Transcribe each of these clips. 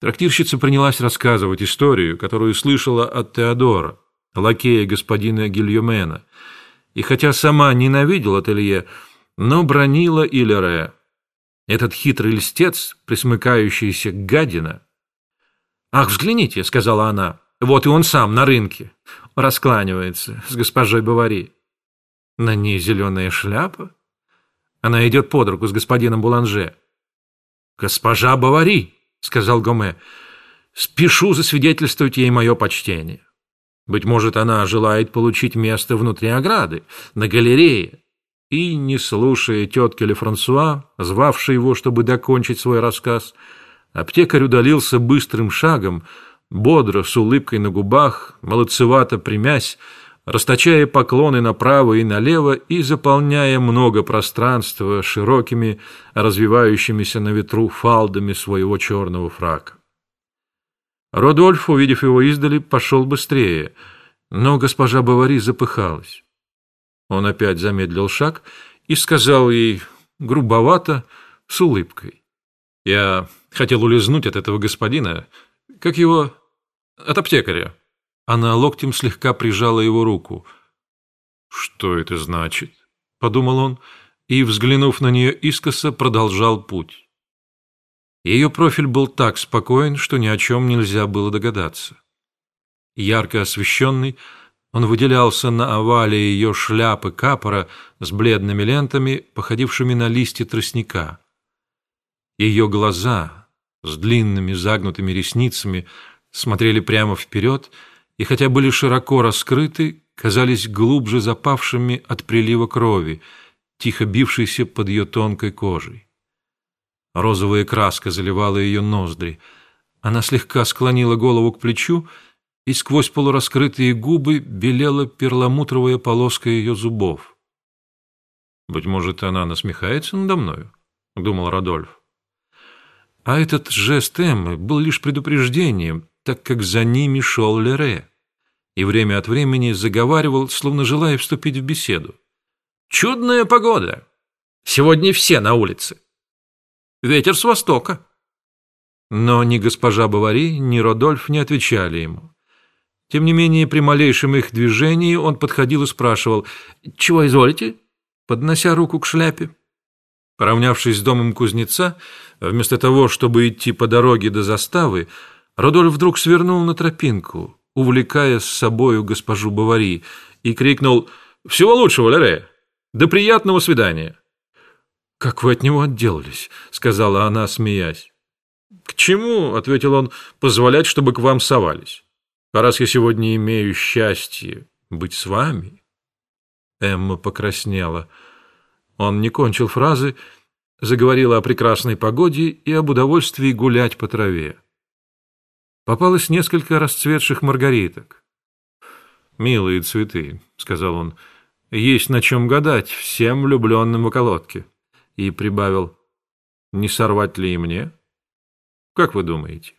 Трактирщица принялась рассказывать историю, которую слышала от Теодора, лакея господина Гильюмена, и хотя сама ненавидела ателье, но бронила Илере. Этот хитрый льстец, присмыкающийся гадина. «Ах, взгляните», — сказала она, — «вот и он сам на рынке, раскланивается с госпожой Бавари. На ней зеленая шляпа. Она идет под руку с господином Буланже. «Госпожа Бавари», — сказал Гоме, — «спешу засвидетельствовать ей мое почтение. Быть может, она желает получить место внутри ограды, на галерее». И, не слушая тетки Ле Франсуа, звавшей его, чтобы докончить свой рассказ, аптекарь удалился быстрым шагом, бодро, с улыбкой на губах, молодцевато примясь, расточая поклоны направо и налево и заполняя много пространства широкими, развивающимися на ветру фалдами своего черного фрака. Родольф, увидев его издали, пошел быстрее, но госпожа Бавари запыхалась. Он опять замедлил шаг и сказал ей грубовато, с улыбкой. «Я хотел улизнуть от этого господина, как его... от аптекаря». Она локтем слегка прижала его руку. «Что это значит?» — подумал он, и, взглянув на нее искоса, продолжал путь. Ее профиль был так спокоен, что ни о чем нельзя было догадаться. Ярко освещенный, он выделялся на овале ее шляпы капора с бледными лентами, походившими на листья тростника. Ее глаза с длинными загнутыми ресницами смотрели прямо вперед — и хотя были широко раскрыты, казались глубже запавшими от прилива крови, тихо бившейся под ее тонкой кожей. Розовая краска заливала ее ноздри. Она слегка склонила голову к плечу, и сквозь полураскрытые губы белела перламутровая полоска ее зубов. «Быть может, она насмехается надо мною?» — думал Радольф. А этот жест Эммы был лишь предупреждением, так как за ними шел Лере и время от времени заговаривал, словно желая вступить в беседу. «Чудная погода! Сегодня все на улице. Ветер с востока». Но ни госпожа Бавари, ни Родольф не отвечали ему. Тем не менее, при малейшем их движении он подходил и спрашивал «Чего изволите?» поднося руку к шляпе. Поравнявшись с домом кузнеца, вместо того, чтобы идти по дороге до заставы, Родольф вдруг свернул на тропинку, увлекая с собою госпожу Бавари, и крикнул «Всего лучшего, Лере! До приятного свидания!» «Как вы от него отделались?» — сказала она, смеясь. «К чему?» — ответил он, — «позволять, чтобы к вам совались. А раз я сегодня имею счастье быть с вами...» Эмма покраснела. Он не кончил фразы, заговорила о прекрасной погоде и об удовольствии гулять по траве. Попалось несколько расцветших маргариток. «Милые цветы», — сказал он, — «есть на чем гадать всем влюбленным в околотке». И прибавил, «Не сорвать ли и мне? Как вы думаете?»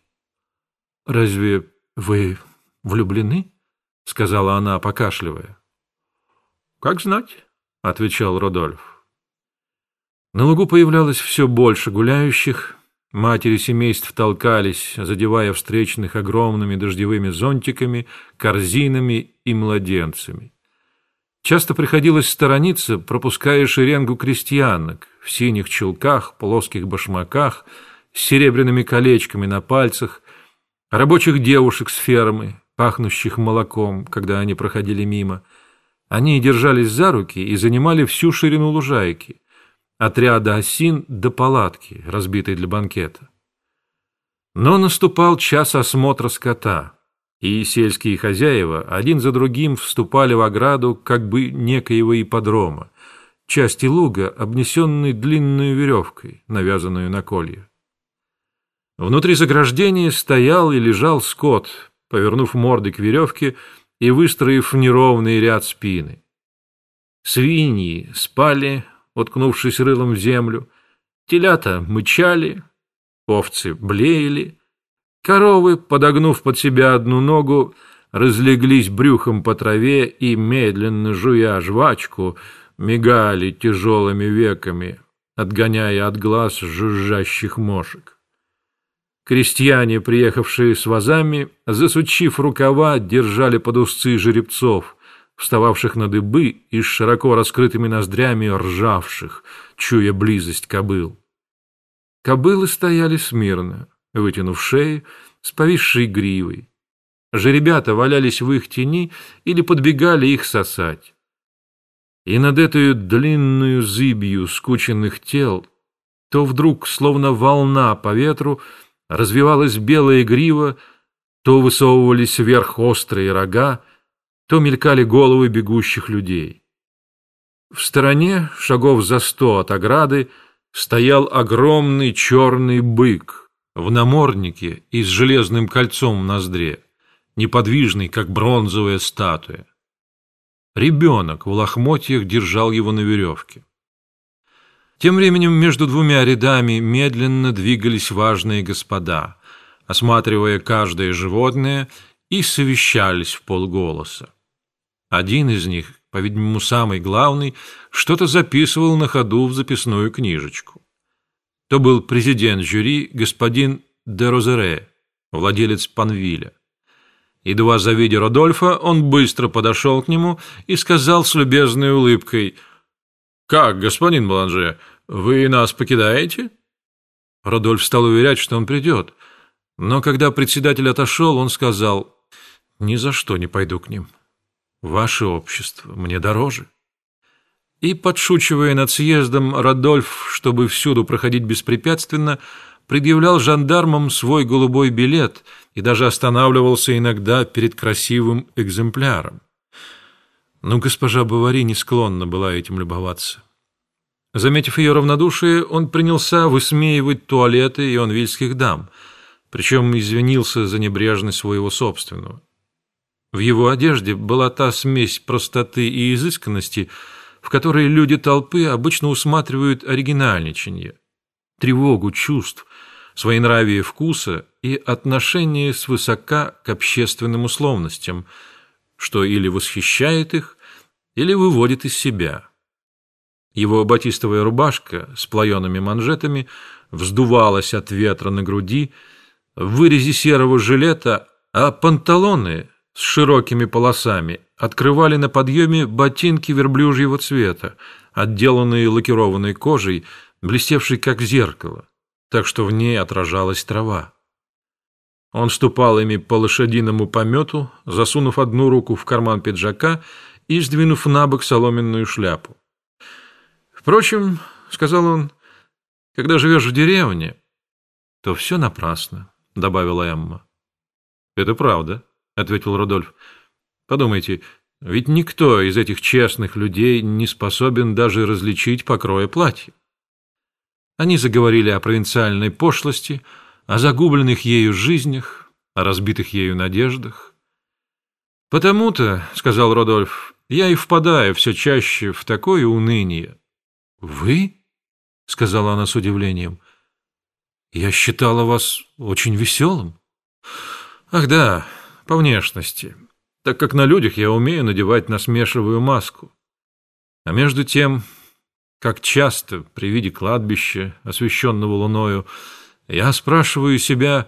«Разве вы влюблены?» — сказала она, покашливая. «Как знать», — отвечал Родольф. На лугу появлялось все больше гуляющих, Матери семейств толкались, задевая встречных огромными дождевыми зонтиками, корзинами и младенцами. Часто приходилось сторониться, пропуская шеренгу крестьянок в синих чулках, плоских башмаках, с серебряными колечками на пальцах, рабочих девушек с фермы, пахнущих молоком, когда они проходили мимо. Они держались за руки и занимали всю ширину лужайки от ряда осин до палатки, разбитой для банкета. Но наступал час осмотра скота, и сельские хозяева один за другим вступали в ограду как бы некоего ипподрома, части луга, обнесенной длинной веревкой, навязанную на колье. Внутри заграждения стоял и лежал скот, повернув морды к веревке и выстроив неровный ряд спины. Свиньи спали, уткнувшись рылом в землю. Телята мычали, овцы блеяли. Коровы, подогнув под себя одну ногу, разлеглись брюхом по траве и, медленно жуя жвачку, мигали тяжелыми веками, отгоняя от глаз жужжащих мошек. Крестьяне, приехавшие с вазами, засучив рукава, держали под узцы жеребцов, встававших на дыбы и с широко раскрытыми ноздрями ржавших, чуя близость кобыл. Кобылы стояли смирно, вытянув шеи, с повисшей гривой. Жеребята валялись в их тени или подбегали их сосать. И над этой длинную зыбью скученных тел то вдруг, словно волна по ветру, развивалась белая грива, то высовывались вверх острые рога, то мелькали головы бегущих людей. В стороне, шагов за сто от ограды, стоял огромный черный бык в наморднике и с железным кольцом в ноздре, неподвижный, как бронзовая статуя. Ребенок в лохмотьях держал его на веревке. Тем временем между двумя рядами медленно двигались важные господа, осматривая каждое животное, и совещались в полголоса. Один из них, по-видимому, самый главный, что-то записывал на ходу в записную книжечку. То был президент жюри господин де Розере, владелец Панвиля. Едва завидя Родольфа, он быстро подошел к нему и сказал с любезной улыбкой – «Как, господин Баланже, вы нас покидаете?» Родольф стал уверять, что он придет. Но когда председатель отошел, он сказал, «Ни за что не пойду к ним. Ваше общество мне дороже». И, подшучивая над съездом, Родольф, чтобы всюду проходить беспрепятственно, предъявлял жандармам свой голубой билет и даже останавливался иногда перед красивым экземпляром. Но госпожа Бавари не склонна была этим любоваться. Заметив ее равнодушие, он принялся высмеивать туалеты ионвильских дам, причем извинился за небрежность своего собственного. В его одежде была та смесь простоты и изысканности, в которой люди толпы обычно усматривают оригинальничанье, тревогу чувств, своенравие вкуса и отношение свысока к общественным условностям – что или восхищает их, или выводит из себя. Его батистовая рубашка с плаеными манжетами вздувалась от ветра на груди, в вырезе серого жилета, а панталоны с широкими полосами открывали на подъеме ботинки верблюжьего цвета, отделанные лакированной кожей, блестевшей как зеркало, так что в ней отражалась трава. Он ступал ими по лошадиному помету, засунув одну руку в карман пиджака и сдвинув на бок соломенную шляпу. «Впрочем, — сказал он, — когда живешь в деревне, то все напрасно», — добавила Эмма. «Это правда», — ответил Рудольф. «Подумайте, ведь никто из этих честных людей не способен даже различить покроя платья». Они заговорили о провинциальной пошлости, — о загубленных ею жизнях, о разбитых ею надеждах. «Потому-то, — сказал Родольф, — я и впадаю все чаще в такое уныние». «Вы?» — сказала она с удивлением. «Я считала вас очень веселым». «Ах да, по внешности, так как на людях я умею надевать насмешливую маску. А между тем, как часто при виде кладбища, освещенного луною, — я спрашиваю себя,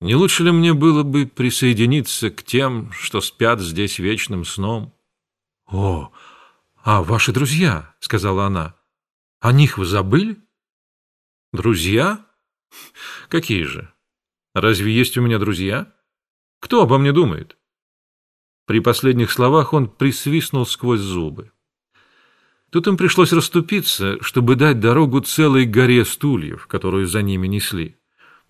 не лучше ли мне было бы присоединиться к тем, что спят здесь вечным сном? — О, а ваши друзья, — сказала она, — о них вы забыли? — Друзья? Какие же? Разве есть у меня друзья? Кто обо мне думает? При последних словах он присвистнул сквозь зубы. Тут им пришлось расступиться, чтобы дать дорогу целой горе стульев, которую за ними несли.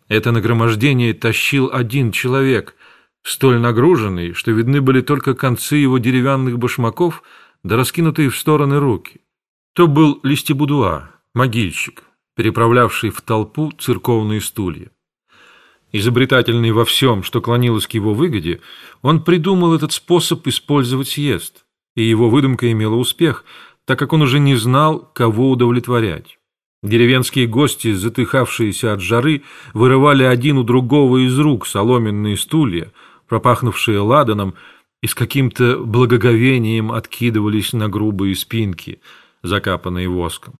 Это нагромождение тащил один человек, столь нагруженный, что видны были только концы его деревянных башмаков да раскинутые в стороны руки. То был Листебудуа, могильщик, переправлявший в толпу церковные стулья. Изобретательный во всем, что клонилось к его выгоде, он придумал этот способ использовать съезд, и его выдумка имела успех – так как он уже не знал, кого удовлетворять. Деревенские гости, затыхавшиеся от жары, вырывали один у другого из рук соломенные стулья, пропахнувшие ладаном, и с каким-то благоговением откидывались на грубые спинки, закапанные воском.